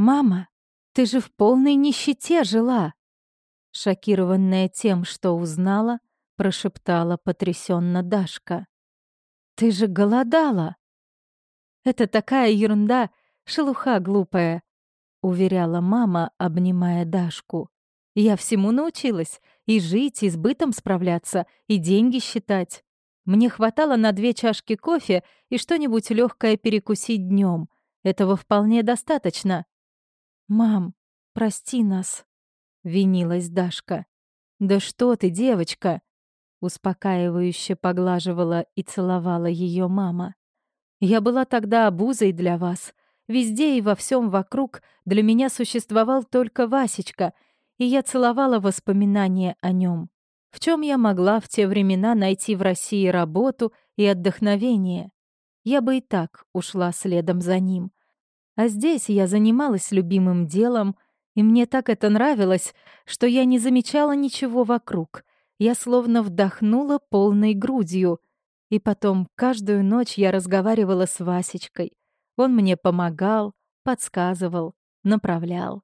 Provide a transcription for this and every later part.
«Мама, ты же в полной нищете жила!» Шокированная тем, что узнала, прошептала потрясенно Дашка. «Ты же голодала!» «Это такая ерунда, шелуха глупая», — уверяла мама, обнимая Дашку. «Я всему научилась. И жить, и с бытом справляться, и деньги считать. Мне хватало на две чашки кофе и что-нибудь легкое перекусить днем. Этого вполне достаточно. «Мам, прости нас», — винилась Дашка. «Да что ты, девочка!» — успокаивающе поглаживала и целовала ее мама. «Я была тогда обузой для вас. Везде и во всем вокруг для меня существовал только Васечка, и я целовала воспоминания о нем. В чем я могла в те времена найти в России работу и отдохновение? Я бы и так ушла следом за ним. А здесь я занималась любимым делом, и мне так это нравилось, что я не замечала ничего вокруг. Я словно вдохнула полной грудью. И потом каждую ночь я разговаривала с Васечкой. Он мне помогал, подсказывал, направлял.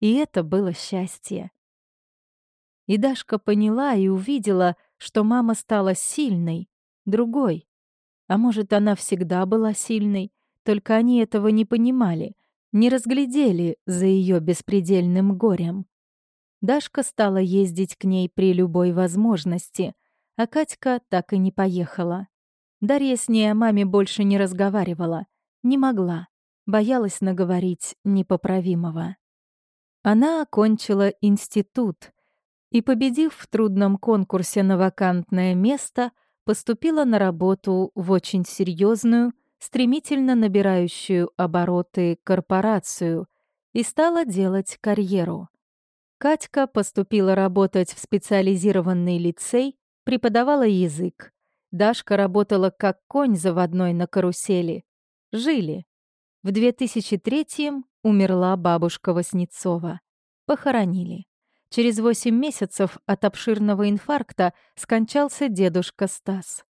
И это было счастье. И Дашка поняла и увидела, что мама стала сильной, другой. А может, она всегда была сильной, только они этого не понимали, не разглядели за ее беспредельным горем. Дашка стала ездить к ней при любой возможности, а Катька так и не поехала. Дарья с ней о маме больше не разговаривала, не могла, боялась наговорить непоправимого. Она окончила институт и, победив в трудном конкурсе на вакантное место, поступила на работу в очень серьезную стремительно набирающую обороты корпорацию и стала делать карьеру. Катька поступила работать в специализированный лицей, преподавала язык. Дашка работала как конь заводной на карусели. Жили. В 2003-м умерла бабушка Васнецова. Похоронили. Через 8 месяцев от обширного инфаркта скончался дедушка Стас.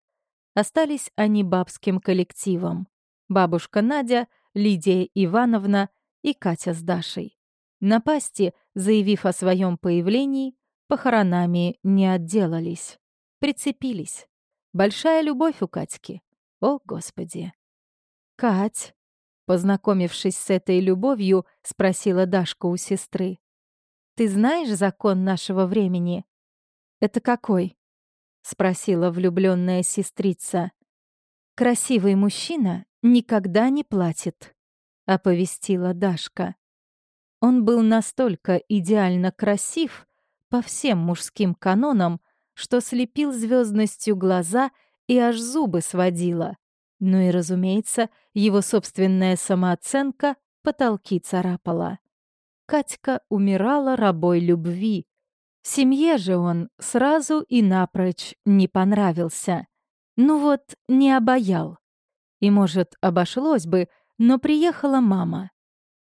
Остались они бабским коллективом. Бабушка Надя, Лидия Ивановна и Катя с Дашей. Напасти, заявив о своем появлении, похоронами не отделались. Прицепились. Большая любовь у Катьки. О, Господи! «Кать!» Познакомившись с этой любовью, спросила Дашка у сестры. «Ты знаешь закон нашего времени?» «Это какой?» — спросила влюбленная сестрица. «Красивый мужчина никогда не платит», — оповестила Дашка. Он был настолько идеально красив по всем мужским канонам, что слепил звездностью глаза и аж зубы сводила. Ну и, разумеется, его собственная самооценка потолки царапала. Катька умирала рабой любви, Семье же он сразу и напрочь не понравился. Ну вот, не обаял. И, может, обошлось бы, но приехала мама.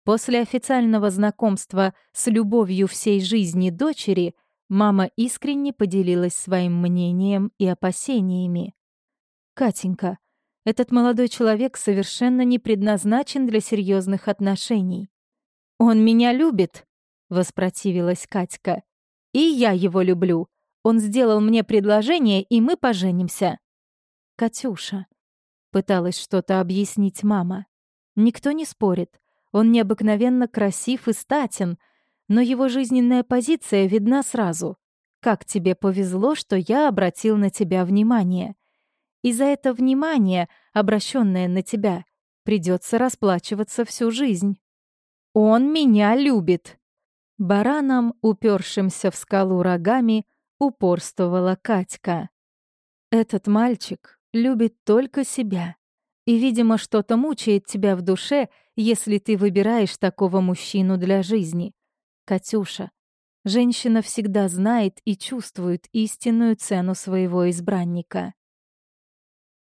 После официального знакомства с любовью всей жизни дочери мама искренне поделилась своим мнением и опасениями. «Катенька, этот молодой человек совершенно не предназначен для серьезных отношений». «Он меня любит», — воспротивилась Катька. И я его люблю. Он сделал мне предложение, и мы поженимся. Катюша. Пыталась что-то объяснить мама. Никто не спорит. Он необыкновенно красив и статен, но его жизненная позиция видна сразу. Как тебе повезло, что я обратил на тебя внимание. И за это внимание, обращенное на тебя, придется расплачиваться всю жизнь. Он меня любит. Бараном, упершимся в скалу рогами, упорствовала Катька. «Этот мальчик любит только себя. И, видимо, что-то мучает тебя в душе, если ты выбираешь такого мужчину для жизни. Катюша, женщина всегда знает и чувствует истинную цену своего избранника».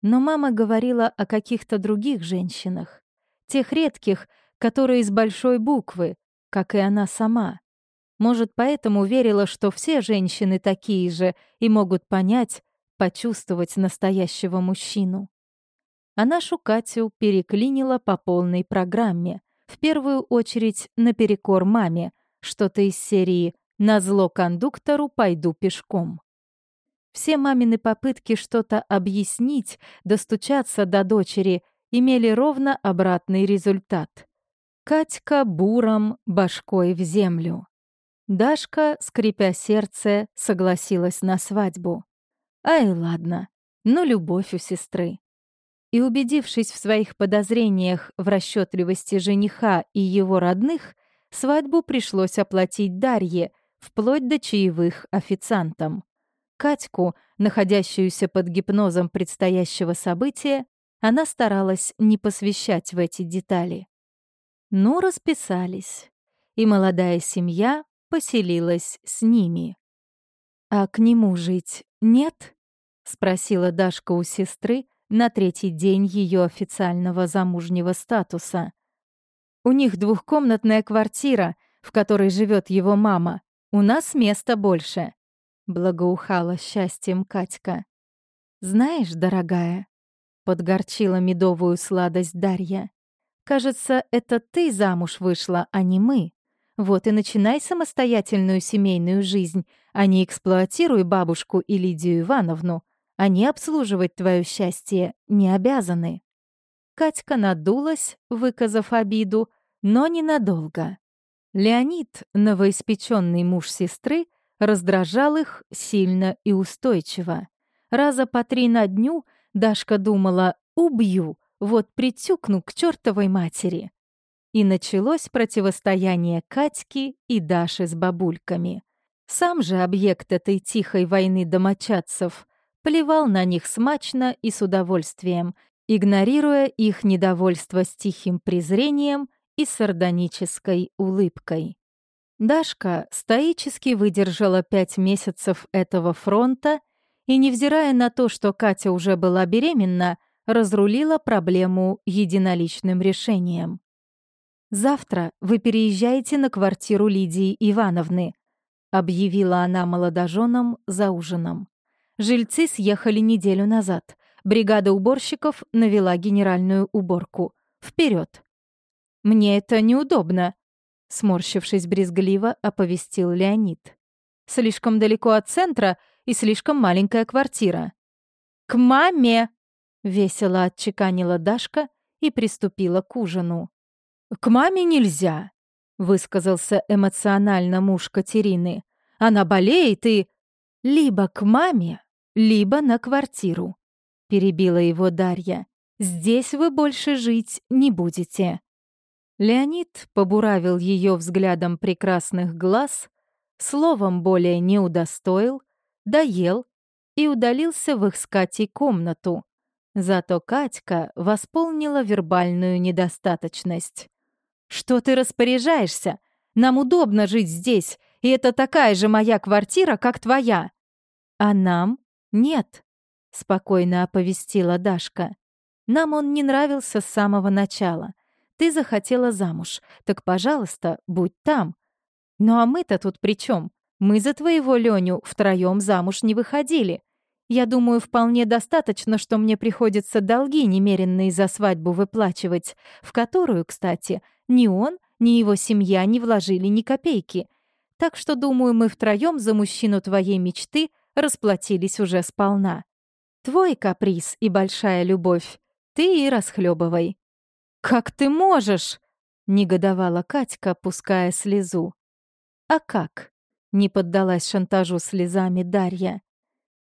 Но мама говорила о каких-то других женщинах, тех редких, которые с большой буквы, как и она сама. Может, поэтому верила, что все женщины такие же и могут понять, почувствовать настоящего мужчину. А нашу Катю переклинила по полной программе, в первую очередь наперекор маме, что-то из серии «На зло кондуктору пойду пешком». Все мамины попытки что-то объяснить, достучаться до дочери, имели ровно обратный результат. Катька буром башкой в землю. Дашка, скрипя сердце, согласилась на свадьбу. Ай, ладно, но любовь у сестры. И убедившись в своих подозрениях в расчетливости жениха и его родных, свадьбу пришлось оплатить Дарье, вплоть до чаевых официантам. Катьку, находящуюся под гипнозом предстоящего события, она старалась не посвящать в эти детали. Ну, расписались, и молодая семья поселилась с ними. «А к нему жить нет?» — спросила Дашка у сестры на третий день ее официального замужнего статуса. «У них двухкомнатная квартира, в которой живет его мама. У нас места больше», — благоухала счастьем Катька. «Знаешь, дорогая», — подгорчила медовую сладость Дарья, «кажется, это ты замуж вышла, а не мы. Вот и начинай самостоятельную семейную жизнь, а не эксплуатируй бабушку и Лидию Ивановну. Они обслуживать твое счастье не обязаны». Катька надулась, выказав обиду, но ненадолго. Леонид, новоиспеченный муж сестры, раздражал их сильно и устойчиво. Раза по три на дню Дашка думала «убью», вот притюкну к чертовой матери. И началось противостояние Катьки и Даши с бабульками. Сам же объект этой тихой войны домочадцев плевал на них смачно и с удовольствием, игнорируя их недовольство с тихим презрением и сардонической улыбкой. Дашка стоически выдержала пять месяцев этого фронта и, невзирая на то, что Катя уже была беременна, разрулила проблему единоличным решением. «Завтра вы переезжаете на квартиру Лидии Ивановны», объявила она молодоженам за ужином. Жильцы съехали неделю назад. Бригада уборщиков навела генеральную уборку. Вперед! «Мне это неудобно», — сморщившись брезгливо, оповестил Леонид. «Слишком далеко от центра и слишком маленькая квартира». «К маме!» — весело отчеканила Дашка и приступила к ужину. «К маме нельзя», — высказался эмоционально муж Катерины. «Она болеет и...» «Либо к маме, либо на квартиру», — перебила его Дарья. «Здесь вы больше жить не будете». Леонид побуравил ее взглядом прекрасных глаз, словом более не удостоил, доел и удалился в их с Катей комнату. Зато Катька восполнила вербальную недостаточность. «Что ты распоряжаешься? Нам удобно жить здесь, и это такая же моя квартира, как твоя». «А нам нет», — спокойно оповестила Дашка. «Нам он не нравился с самого начала. Ты захотела замуж, так, пожалуйста, будь там. Ну а мы-то тут при чем? Мы за твоего Леню втроем замуж не выходили. Я думаю, вполне достаточно, что мне приходится долги немеренные за свадьбу выплачивать, в которую, кстати, ни он, ни его семья не вложили ни копейки. Так что, думаю, мы втроем за мужчину твоей мечты расплатились уже сполна. Твой каприз и большая любовь ты и расхлебывай. «Как ты можешь?» — негодовала Катька, пуская слезу. «А как?» — не поддалась шантажу слезами Дарья.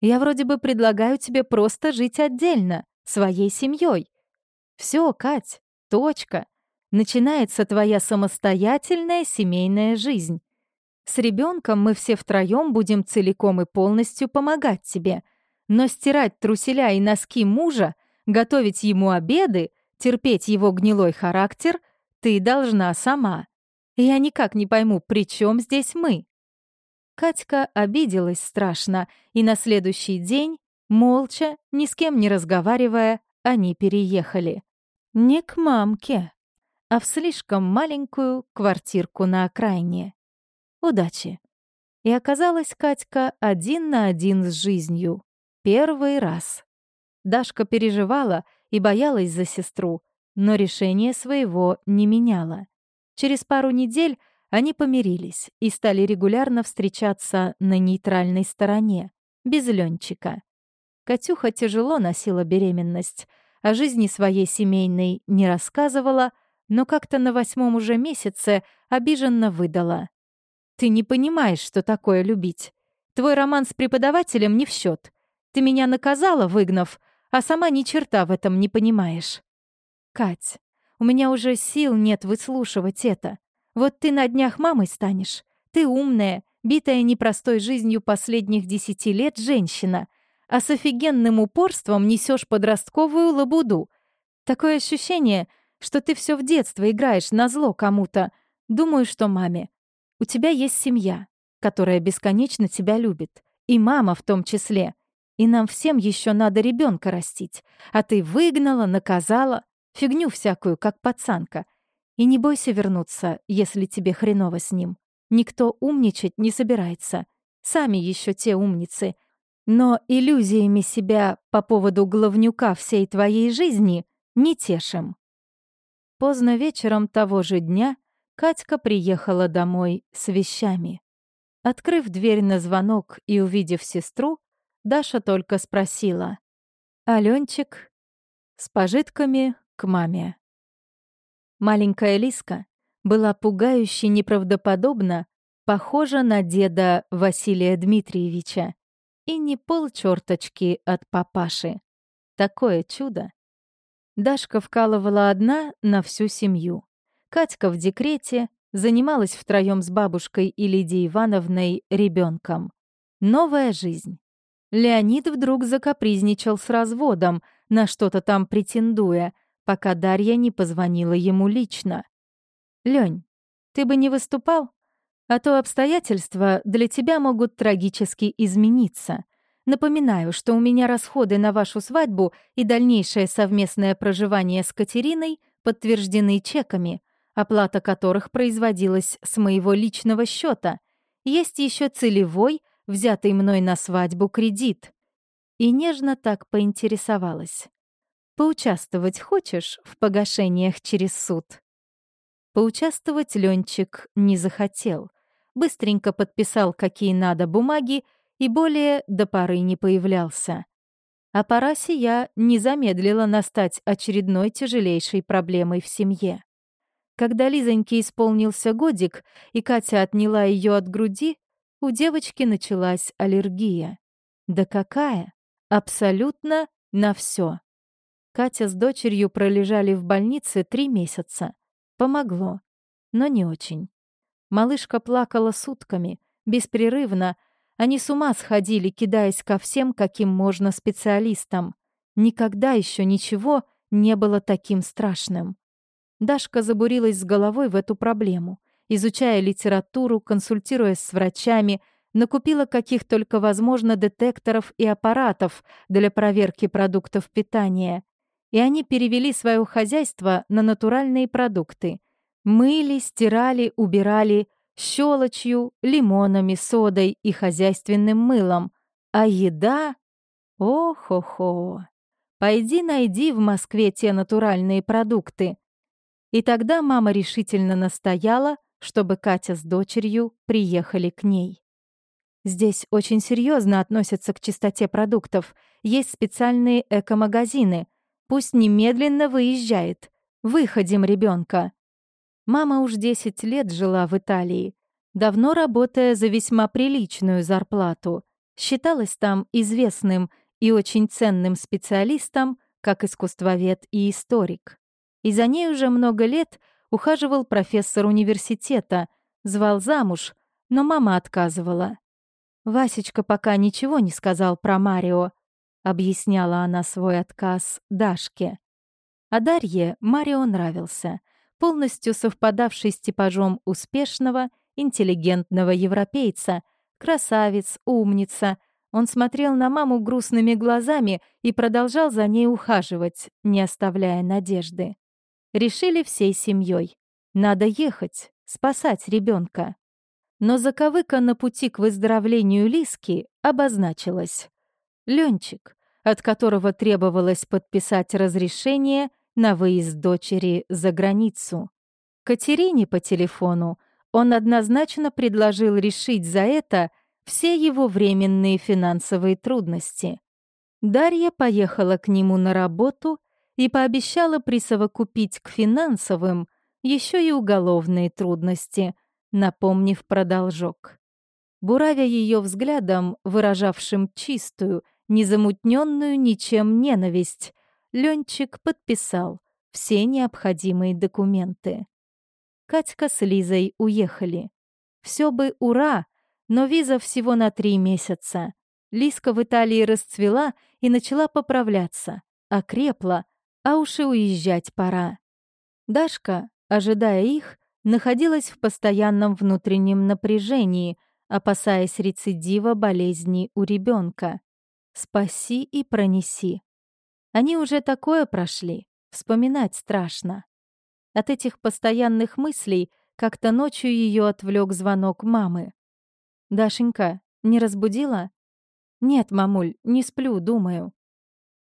Я вроде бы предлагаю тебе просто жить отдельно, своей семьей. Все, Кать, точка. Начинается твоя самостоятельная семейная жизнь. С ребенком мы все втроем будем целиком и полностью помогать тебе. Но стирать труселя и носки мужа, готовить ему обеды, терпеть его гнилой характер ты должна сама. Я никак не пойму, при чем здесь мы? Катька обиделась страшно, и на следующий день, молча, ни с кем не разговаривая, они переехали. Не к мамке, а в слишком маленькую квартирку на окраине. Удачи. И оказалась Катька один на один с жизнью. Первый раз. Дашка переживала и боялась за сестру, но решение своего не меняла. Через пару недель они помирились и стали регулярно встречаться на нейтральной стороне, без Ленчика. Катюха тяжело носила беременность, о жизни своей семейной не рассказывала, но как-то на восьмом уже месяце обиженно выдала. «Ты не понимаешь, что такое любить. Твой роман с преподавателем не в счет. Ты меня наказала, выгнав, а сама ни черта в этом не понимаешь». «Кать, у меня уже сил нет выслушивать это. Вот ты на днях мамой станешь. Ты умная, битая непростой жизнью последних десяти лет женщина, а с офигенным упорством несешь подростковую лабуду. Такое ощущение, что ты все в детство играешь на зло кому-то. Думаю, что маме. У тебя есть семья, которая бесконечно тебя любит. И мама в том числе. И нам всем еще надо ребенка растить. А ты выгнала, наказала. Фигню всякую, как пацанка. И не бойся вернуться, если тебе хреново с ним. Никто умничать не собирается. Сами еще те умницы. Но иллюзиями себя по поводу главнюка всей твоей жизни не тешим. Поздно вечером того же дня Катька приехала домой с вещами. Открыв дверь на звонок и увидев сестру, Даша только спросила. «Алёнчик?» С пожитками к маме. Маленькая Лиска была пугающе неправдоподобно похожа на деда Василия Дмитриевича и не полчерточки от папаши. Такое чудо. Дашка вкалывала одна на всю семью. Катька в декрете, занималась втроем с бабушкой и Лидией Ивановной ребенком. Новая жизнь. Леонид вдруг закапризничал с разводом, на что-то там претендуя, пока Дарья не позвонила ему лично. «Лёнь, ты бы не выступал? А то обстоятельства для тебя могут трагически измениться. Напоминаю, что у меня расходы на вашу свадьбу и дальнейшее совместное проживание с Катериной подтверждены чеками, оплата которых производилась с моего личного счета. Есть еще целевой, взятый мной на свадьбу кредит. И нежно так поинтересовалась. Поучаствовать хочешь в погашениях через суд? Поучаствовать Ленчик не захотел. Быстренько подписал, какие надо бумаги, и более до поры не появлялся. А пора сия не замедлила настать очередной тяжелейшей проблемой в семье. Когда Лизоньке исполнился годик, и Катя отняла ее от груди, у девочки началась аллергия. Да какая? Абсолютно на все. Катя с дочерью пролежали в больнице три месяца. Помогло, но не очень. Малышка плакала сутками, беспрерывно. Они с ума сходили, кидаясь ко всем, каким можно специалистам. Никогда еще ничего не было таким страшным. Дашка забурилась с головой в эту проблему, изучая литературу, консультируясь с врачами, накупила каких только возможно детекторов и аппаратов для проверки продуктов питания и они перевели свое хозяйство на натуральные продукты. Мыли, стирали, убирали щелочью, лимонами, содой и хозяйственным мылом. А еда... О-хо-хо! Пойди найди в Москве те натуральные продукты. И тогда мама решительно настояла, чтобы Катя с дочерью приехали к ней. Здесь очень серьезно относятся к чистоте продуктов. Есть специальные эко-магазины — Пусть немедленно выезжает. Выходим ребенка. Мама уж 10 лет жила в Италии, давно работая за весьма приличную зарплату. Считалась там известным и очень ценным специалистом, как искусствовед и историк. И за ней уже много лет ухаживал профессор университета, звал замуж, но мама отказывала. Васечка пока ничего не сказал про Марио, объясняла она свой отказ Дашке. А Дарье Марио нравился, полностью совпадавший с типажом успешного, интеллигентного европейца, красавец, умница. Он смотрел на маму грустными глазами и продолжал за ней ухаживать, не оставляя надежды. Решили всей семьей. Надо ехать, спасать ребенка. Но заковыка на пути к выздоровлению Лиски обозначилась. Ленчик, от которого требовалось подписать разрешение на выезд дочери за границу. Катерине по телефону он однозначно предложил решить за это все его временные финансовые трудности. Дарья поехала к нему на работу и пообещала присовокупить к финансовым еще и уголовные трудности, напомнив про должок. Буравя ее взглядом, выражавшим чистую, незамутненную ничем ненависть, Ленчик подписал все необходимые документы. Катька с Лизой уехали. Все бы ура, но виза всего на три месяца. Лиска в Италии расцвела и начала поправляться, окрепла, а уж и уезжать пора. Дашка, ожидая их, находилась в постоянном внутреннем напряжении, опасаясь рецидива болезни у ребенка. Спаси и пронеси. Они уже такое прошли, вспоминать страшно. От этих постоянных мыслей как-то ночью ее отвлек звонок мамы. «Дашенька, не разбудила?» «Нет, мамуль, не сплю, думаю».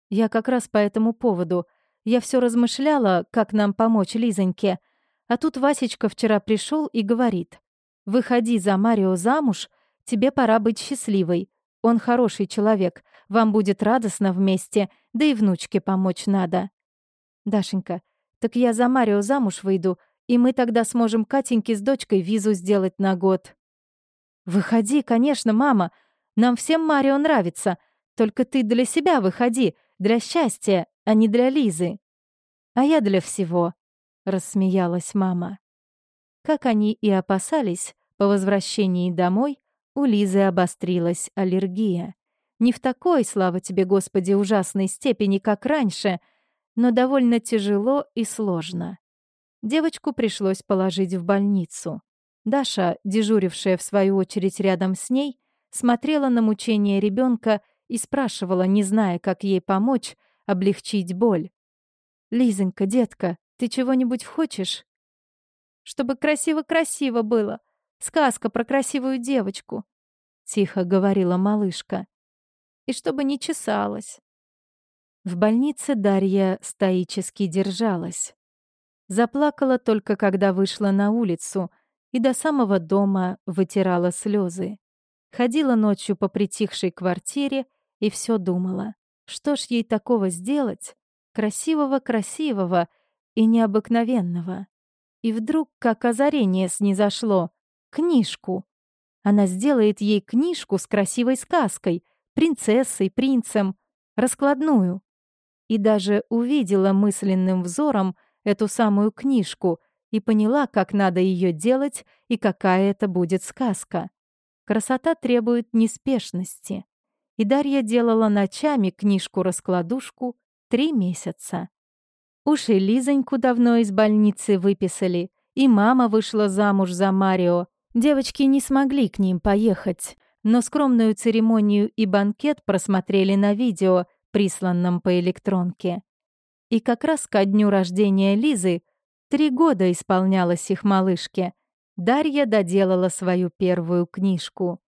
Я как раз по этому поводу. Я все размышляла, как нам помочь Лизоньке. А тут Васечка вчера пришел и говорит. «Выходи за Марио замуж, тебе пора быть счастливой. Он хороший человек, вам будет радостно вместе, да и внучке помочь надо». «Дашенька, так я за Марио замуж выйду, и мы тогда сможем Катеньке с дочкой визу сделать на год». «Выходи, конечно, мама. Нам всем Марио нравится. Только ты для себя выходи, для счастья, а не для Лизы». «А я для всего», — рассмеялась мама. Как они и опасались, по возвращении домой у Лизы обострилась аллергия. Не в такой, слава тебе, Господи, ужасной степени, как раньше, но довольно тяжело и сложно. Девочку пришлось положить в больницу. Даша, дежурившая в свою очередь рядом с ней, смотрела на мучение ребенка и спрашивала, не зная, как ей помочь, облегчить боль. «Лизонька, детка, ты чего-нибудь хочешь?» «Чтобы красиво-красиво было. Сказка про красивую девочку», — тихо говорила малышка. «И чтобы не чесалась». В больнице Дарья стоически держалась. Заплакала только, когда вышла на улицу — и до самого дома вытирала слезы. Ходила ночью по притихшей квартире и все думала, что ж ей такого сделать, красивого-красивого и необыкновенного. И вдруг, как озарение снизошло, книжку. Она сделает ей книжку с красивой сказкой, принцессой, принцем, раскладную. И даже увидела мысленным взором эту самую книжку, и поняла, как надо ее делать и какая это будет сказка. Красота требует неспешности. И Дарья делала ночами книжку-раскладушку три месяца. Уж и Лизоньку давно из больницы выписали, и мама вышла замуж за Марио. Девочки не смогли к ним поехать, но скромную церемонию и банкет просмотрели на видео, присланном по электронке. И как раз ко дню рождения Лизы Три года исполнялось их малышке. Дарья доделала свою первую книжку.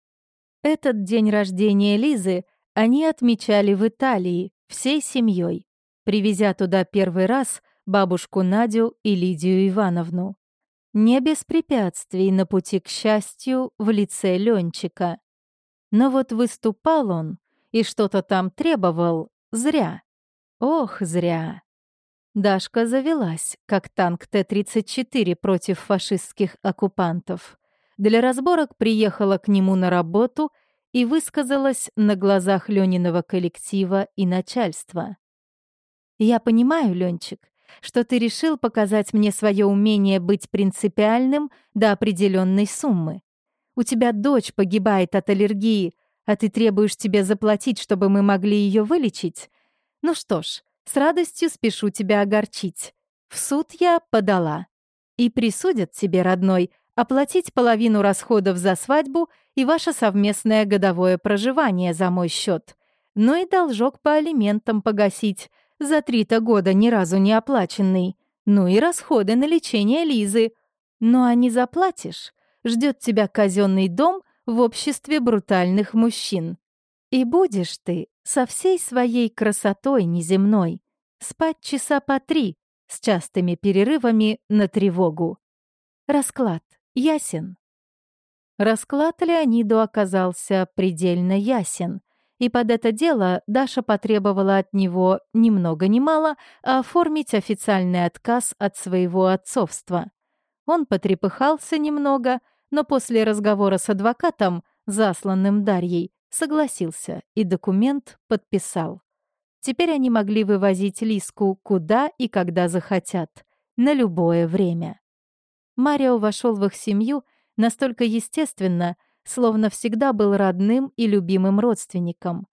Этот день рождения Лизы они отмечали в Италии всей семьей, привезя туда первый раз бабушку Надю и Лидию Ивановну. Не без препятствий на пути к счастью в лице Ленчика. Но вот выступал он и что-то там требовал зря. Ох, зря. Дашка завелась, как танк Т-34 против фашистских оккупантов. Для разборок приехала к нему на работу и высказалась на глазах Лёниного коллектива и начальства. «Я понимаю, Ленчик, что ты решил показать мне свое умение быть принципиальным до определенной суммы. У тебя дочь погибает от аллергии, а ты требуешь тебе заплатить, чтобы мы могли ее вылечить? Ну что ж, с радостью спешу тебя огорчить. В суд я подала. И присудят тебе, родной, оплатить половину расходов за свадьбу и ваше совместное годовое проживание за мой счет. Ну и должок по алиментам погасить, за три-то года ни разу не оплаченный. Ну и расходы на лечение Лизы. Ну а не заплатишь, ждет тебя казенный дом в обществе брутальных мужчин. И будешь ты со всей своей красотой неземной спать часа по три с частыми перерывами на тревогу. Расклад ясен. Расклад Леониду оказался предельно ясен, и под это дело Даша потребовала от него ни много ни мало оформить официальный отказ от своего отцовства. Он потрепыхался немного, но после разговора с адвокатом, засланным Дарьей, согласился и документ подписал. Теперь они могли вывозить Лиску куда и когда захотят, на любое время. Марио вошел в их семью настолько естественно, словно всегда был родным и любимым родственником.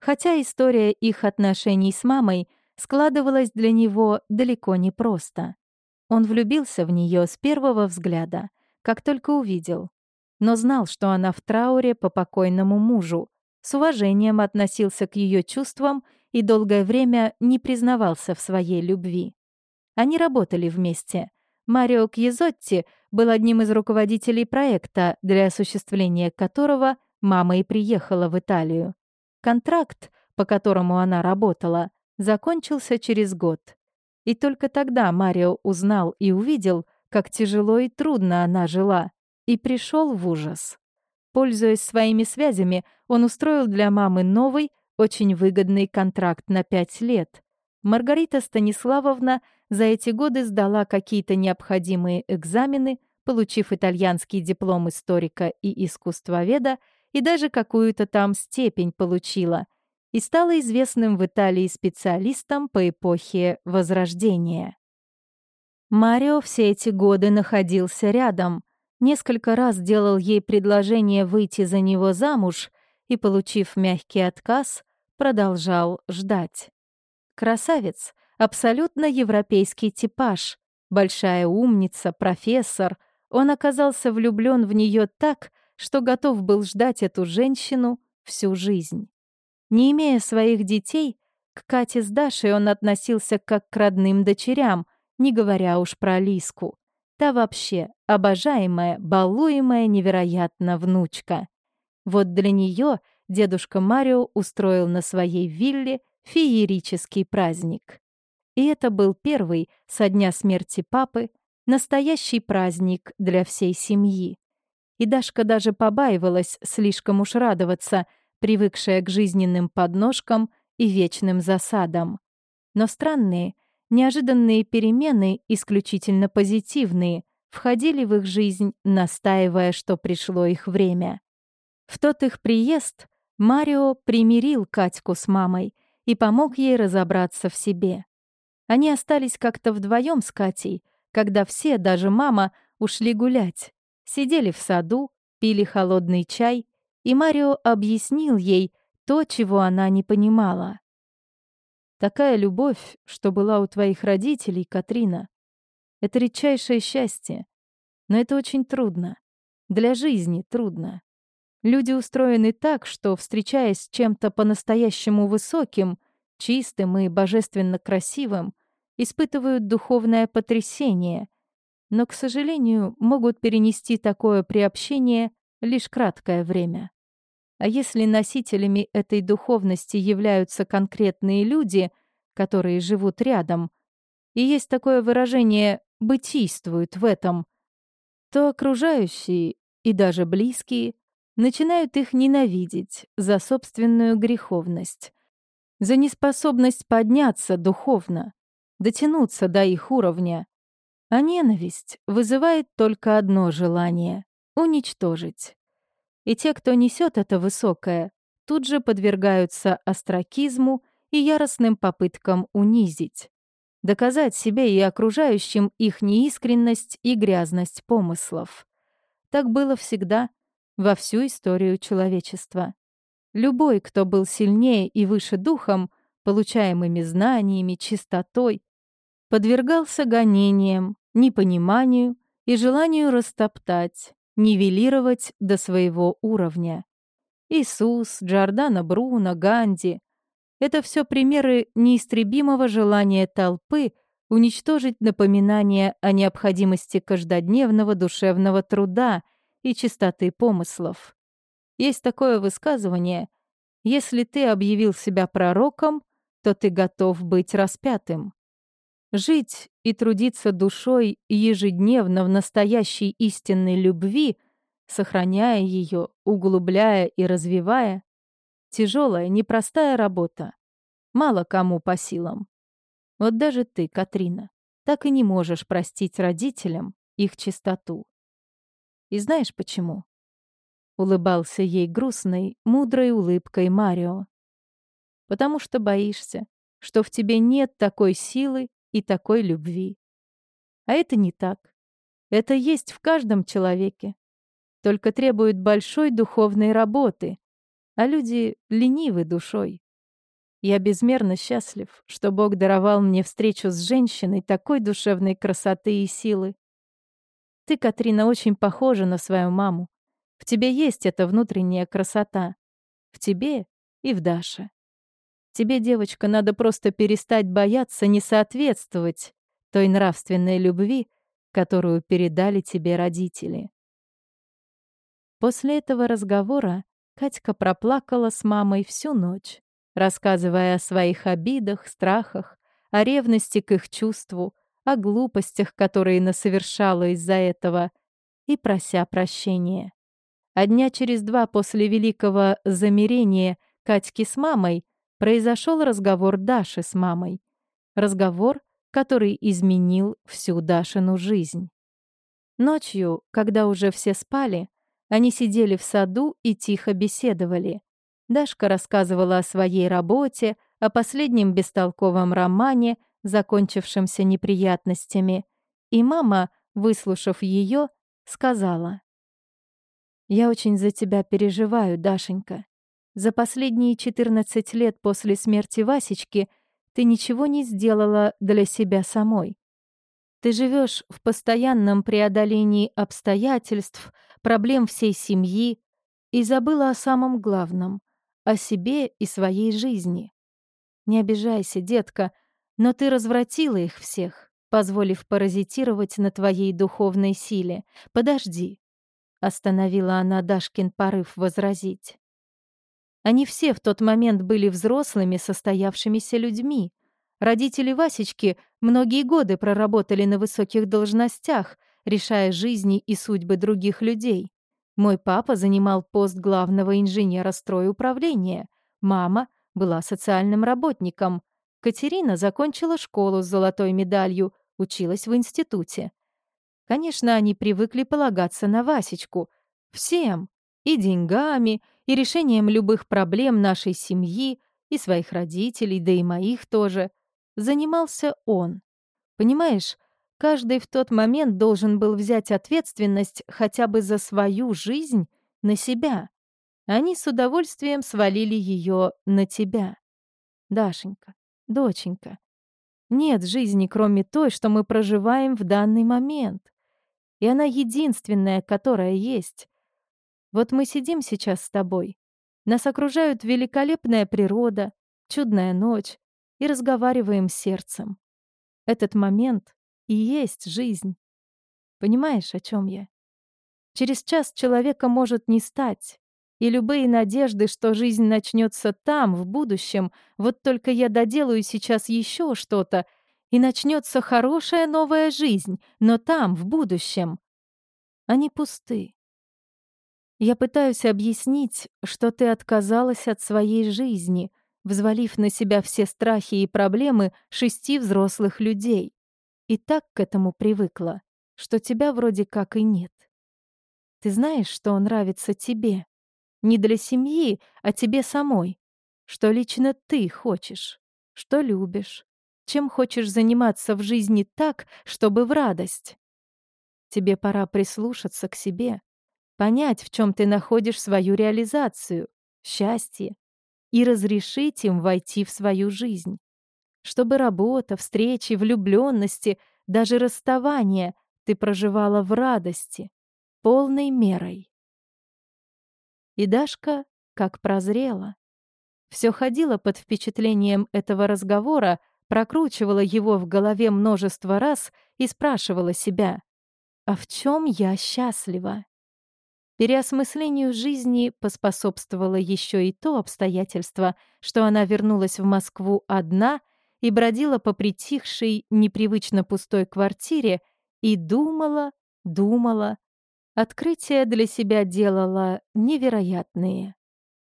Хотя история их отношений с мамой складывалась для него далеко не просто. Он влюбился в нее с первого взгляда, как только увидел, но знал, что она в трауре по покойному мужу, с уважением относился к ее чувствам и долгое время не признавался в своей любви. Они работали вместе. Марио Кьезотти был одним из руководителей проекта, для осуществления которого мама и приехала в Италию. Контракт, по которому она работала, закончился через год. И только тогда Марио узнал и увидел, как тяжело и трудно она жила, и пришел в ужас. Пользуясь своими связями, он устроил для мамы новый, очень выгодный контракт на пять лет. Маргарита Станиславовна за эти годы сдала какие-то необходимые экзамены, получив итальянский диплом историка и искусствоведа, и даже какую-то там степень получила, и стала известным в Италии специалистом по эпохе Возрождения. Марио все эти годы находился рядом, несколько раз делал ей предложение выйти за него замуж и, получив мягкий отказ, продолжал ждать. Красавец, абсолютно европейский типаж, большая умница, профессор. Он оказался влюблен в нее так, что готов был ждать эту женщину всю жизнь. Не имея своих детей, к Кате с Дашей он относился как к родным дочерям, не говоря уж про Лиску. Та вообще обожаемая, балуемая невероятно внучка. Вот для нее дедушка Марио устроил на своей вилле феерический праздник. И это был первый со дня смерти папы настоящий праздник для всей семьи. И Дашка даже побаивалась слишком уж радоваться, привыкшая к жизненным подножкам и вечным засадам. Но странные, неожиданные перемены, исключительно позитивные, входили в их жизнь, настаивая, что пришло их время. В тот их приезд Марио примирил Катьку с мамой и помог ей разобраться в себе. Они остались как-то вдвоем с Катей, когда все, даже мама, ушли гулять. Сидели в саду, пили холодный чай, и Марио объяснил ей то, чего она не понимала. «Такая любовь, что была у твоих родителей, Катрина, это редчайшее счастье. Но это очень трудно. Для жизни трудно. Люди устроены так, что, встречаясь с чем-то по-настоящему высоким, чистым и божественно красивым, испытывают духовное потрясение, но, к сожалению, могут перенести такое приобщение лишь краткое время. А если носителями этой духовности являются конкретные люди, которые живут рядом, и есть такое выражение «бытийствуют в этом», то окружающие и даже близкие начинают их ненавидеть за собственную греховность, за неспособность подняться духовно, дотянуться до их уровня. А ненависть вызывает только одно желание — уничтожить. И те, кто несет это высокое, тут же подвергаются остракизму и яростным попыткам унизить, доказать себе и окружающим их неискренность и грязность помыслов. Так было всегда во всю историю человечества. Любой, кто был сильнее и выше духом, получаемыми знаниями, чистотой, подвергался гонениям, непониманию и желанию растоптать, нивелировать до своего уровня. Иисус, Джордано Бруно, Ганди — это все примеры неистребимого желания толпы уничтожить напоминание о необходимости каждодневного душевного труда — и чистоты помыслов. Есть такое высказывание «Если ты объявил себя пророком, то ты готов быть распятым». Жить и трудиться душой ежедневно в настоящей истинной любви, сохраняя ее, углубляя и развивая, тяжелая, непростая работа. Мало кому по силам. Вот даже ты, Катрина, так и не можешь простить родителям их чистоту. И знаешь почему? Улыбался ей грустной, мудрой улыбкой Марио. Потому что боишься, что в тебе нет такой силы и такой любви. А это не так. Это есть в каждом человеке. Только требует большой духовной работы, а люди ленивы душой. Я безмерно счастлив, что Бог даровал мне встречу с женщиной такой душевной красоты и силы. Ты, Катрина, очень похожа на свою маму. В тебе есть эта внутренняя красота. В тебе и в Даше. Тебе, девочка, надо просто перестать бояться не соответствовать той нравственной любви, которую передали тебе родители. После этого разговора Катька проплакала с мамой всю ночь, рассказывая о своих обидах, страхах, о ревности к их чувству, о глупостях, которые насовершала из-за этого, и прося прощения. А дня через два после великого замирения Катьки с мамой произошел разговор Даши с мамой. Разговор, который изменил всю Дашину жизнь. Ночью, когда уже все спали, они сидели в саду и тихо беседовали. Дашка рассказывала о своей работе, о последнем бестолковом романе, закончившемся неприятностями, и мама, выслушав ее, сказала. «Я очень за тебя переживаю, Дашенька. За последние 14 лет после смерти Васечки ты ничего не сделала для себя самой. Ты живешь в постоянном преодолении обстоятельств, проблем всей семьи и забыла о самом главном — о себе и своей жизни. Не обижайся, детка, но ты развратила их всех, позволив паразитировать на твоей духовной силе. Подожди. Остановила она Дашкин порыв возразить. Они все в тот момент были взрослыми, состоявшимися людьми. Родители Васечки многие годы проработали на высоких должностях, решая жизни и судьбы других людей. Мой папа занимал пост главного инженера стройуправления. Мама была социальным работником. Катерина закончила школу с золотой медалью, училась в институте. Конечно, они привыкли полагаться на Васечку. Всем. И деньгами, и решением любых проблем нашей семьи, и своих родителей, да и моих тоже, занимался он. Понимаешь, каждый в тот момент должен был взять ответственность хотя бы за свою жизнь на себя. Они с удовольствием свалили ее на тебя. Дашенька, доченька, нет жизни, кроме той, что мы проживаем в данный момент. И она единственная, которая есть. Вот мы сидим сейчас с тобой. Нас окружают великолепная природа, чудная ночь, и разговариваем сердцем. Этот момент и есть жизнь. Понимаешь, о чем я? Через час человека может не стать, и любые надежды, что жизнь начнется там, в будущем, вот только я доделаю сейчас еще что-то, и начнется хорошая новая жизнь, но там, в будущем. Они пусты. Я пытаюсь объяснить, что ты отказалась от своей жизни, взвалив на себя все страхи и проблемы шести взрослых людей. И так к этому привыкла, что тебя вроде как и нет. Ты знаешь, что нравится тебе? Не для семьи, а тебе самой. Что лично ты хочешь, что любишь, чем хочешь заниматься в жизни так, чтобы в радость. Тебе пора прислушаться к себе, понять, в чем ты находишь свою реализацию, счастье, и разрешить им войти в свою жизнь. Чтобы работа, встречи, влюбленности, даже расставание ты проживала в радости, полной мерой. И Дашка как прозрела. Все ходила под впечатлением этого разговора, прокручивала его в голове множество раз и спрашивала себя, «А в чем я счастлива?» Переосмыслению жизни поспособствовало еще и то обстоятельство, что она вернулась в Москву одна и бродила по притихшей, непривычно пустой квартире и думала, думала. Открытия для себя делала невероятные.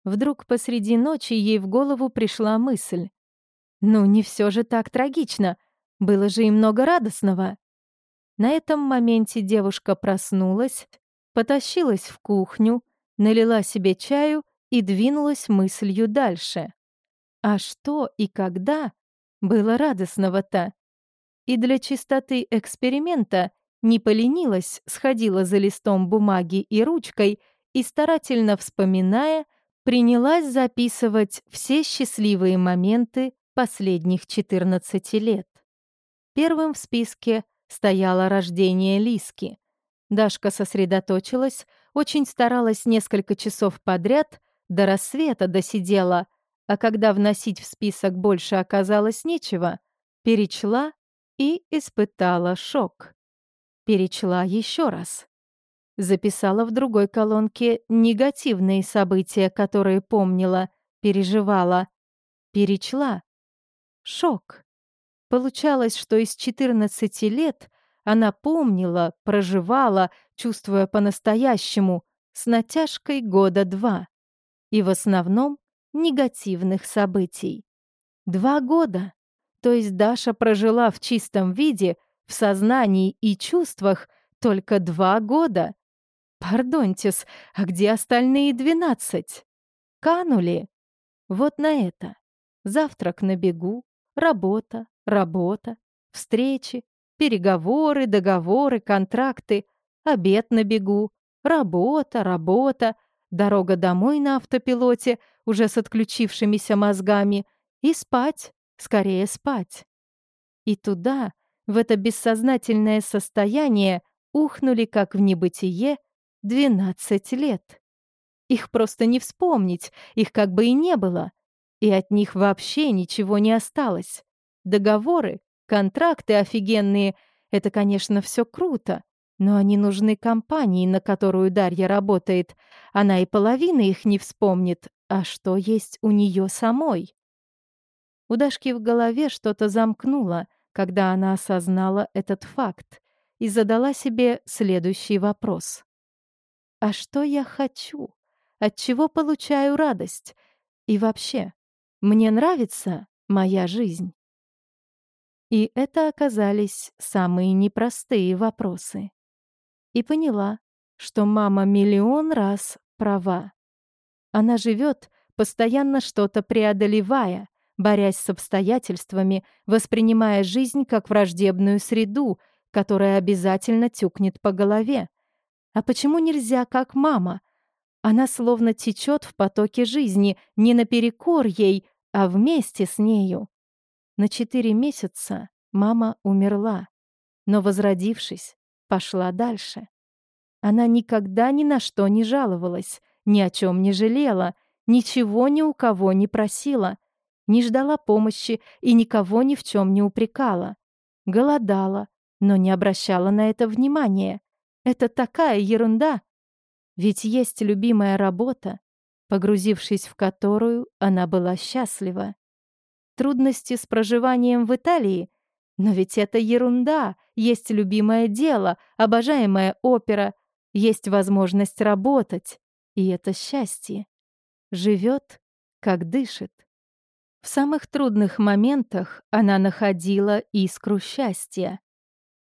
Вдруг посреди ночи ей в голову пришла мысль. Ну, не все же так трагично. Было же и много радостного. На этом моменте девушка проснулась, потащилась в кухню, налила себе чаю и двинулась мыслью дальше. А что и когда было радостного-то? И для чистоты эксперимента не поленилась, сходила за листом бумаги и ручкой и, старательно вспоминая, принялась записывать все счастливые моменты последних 14 лет. Первым в списке стояло рождение Лиски. Дашка сосредоточилась, очень старалась несколько часов подряд, до рассвета досидела, а когда вносить в список больше оказалось нечего, перечла и испытала шок. Перечла еще раз. Записала в другой колонке негативные события, которые помнила, переживала. Перечла. Шок. Получалось, что из 14 лет она помнила, проживала, чувствуя по-настоящему, с натяжкой года два. И в основном негативных событий. Два года. То есть Даша прожила в чистом виде, в сознании и чувствах только два года. Пардонтис, а где остальные двенадцать? Канули? Вот на это. Завтрак на бегу, работа, работа, встречи, переговоры, договоры, контракты, обед на бегу, работа, работа, дорога домой на автопилоте, уже с отключившимися мозгами, и спать, скорее спать. И туда, в это бессознательное состояние, ухнули, как в небытие, 12 лет. Их просто не вспомнить, их как бы и не было. И от них вообще ничего не осталось. Договоры, контракты офигенные — это, конечно, все круто, но они нужны компании, на которую Дарья работает. Она и половины их не вспомнит. А что есть у нее самой? У Дашки в голове что-то замкнуло, когда она осознала этот факт и задала себе следующий вопрос. А что я хочу? От чего получаю радость? И вообще, мне нравится моя жизнь? И это оказались самые непростые вопросы. И поняла, что мама миллион раз права. Она живет, постоянно что-то преодолевая, борясь с обстоятельствами, воспринимая жизнь как враждебную среду, которая обязательно тюкнет по голове, а почему нельзя, как мама? Она словно течет в потоке жизни, не наперекор ей, а вместе с нею. На четыре месяца мама умерла, но, возродившись, пошла дальше. Она никогда ни на что не жаловалась, ни о чем не жалела, ничего ни у кого не просила, не ждала помощи и никого ни в чем не упрекала. Голодала, но не обращала на это внимания. Это такая ерунда. Ведь есть любимая работа, погрузившись в которую она была счастлива. Трудности с проживанием в Италии? Но ведь это ерунда. Есть любимое дело, обожаемая опера, есть возможность работать. И это счастье. Живет, как дышит. В самых трудных моментах она находила искру счастья.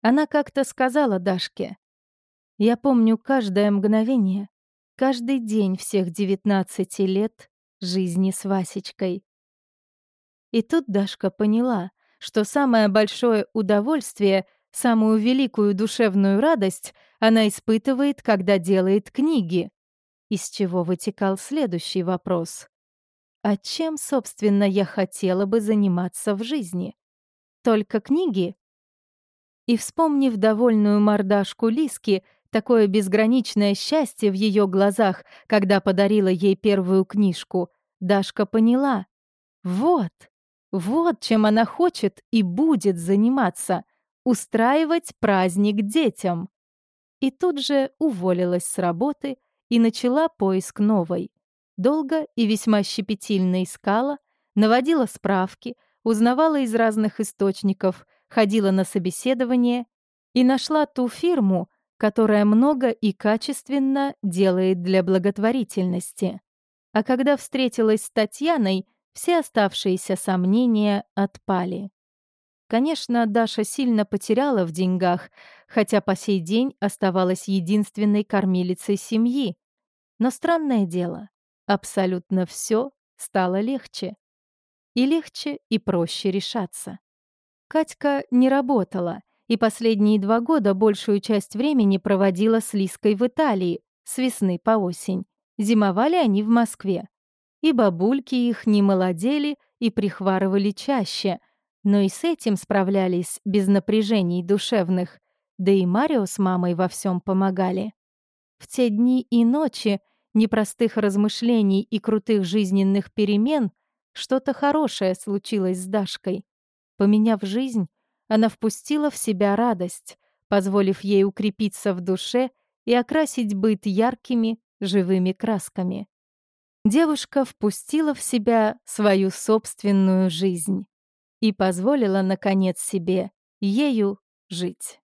Она как-то сказала Дашке, я помню каждое мгновение, каждый день всех девятнадцати лет жизни с Васечкой. И тут Дашка поняла, что самое большое удовольствие, самую великую душевную радость она испытывает, когда делает книги. Из чего вытекал следующий вопрос. А чем, собственно, я хотела бы заниматься в жизни? Только книги? И, вспомнив довольную мордашку Лиски, такое безграничное счастье в ее глазах, когда подарила ей первую книжку, Дашка поняла. Вот, вот чем она хочет и будет заниматься — устраивать праздник детям. И тут же уволилась с работы и начала поиск новой. Долго и весьма щепетильно искала, наводила справки, узнавала из разных источников, ходила на собеседование и нашла ту фирму, которая много и качественно делает для благотворительности. А когда встретилась с Татьяной, все оставшиеся сомнения отпали. Конечно, Даша сильно потеряла в деньгах, хотя по сей день оставалась единственной кормилицей семьи. Но странное дело, абсолютно все стало легче. И легче, и проще решаться. Катька не работала, и последние два года большую часть времени проводила с Лиской в Италии, с весны по осень. Зимовали они в Москве. И бабульки их не молодели и прихварывали чаще, но и с этим справлялись без напряжений душевных, да и Марио с мамой во всем помогали. В те дни и ночи непростых размышлений и крутых жизненных перемен что-то хорошее случилось с Дашкой. Поменяв жизнь, она впустила в себя радость, позволив ей укрепиться в душе и окрасить быт яркими, живыми красками. Девушка впустила в себя свою собственную жизнь и позволила, наконец, себе ею жить.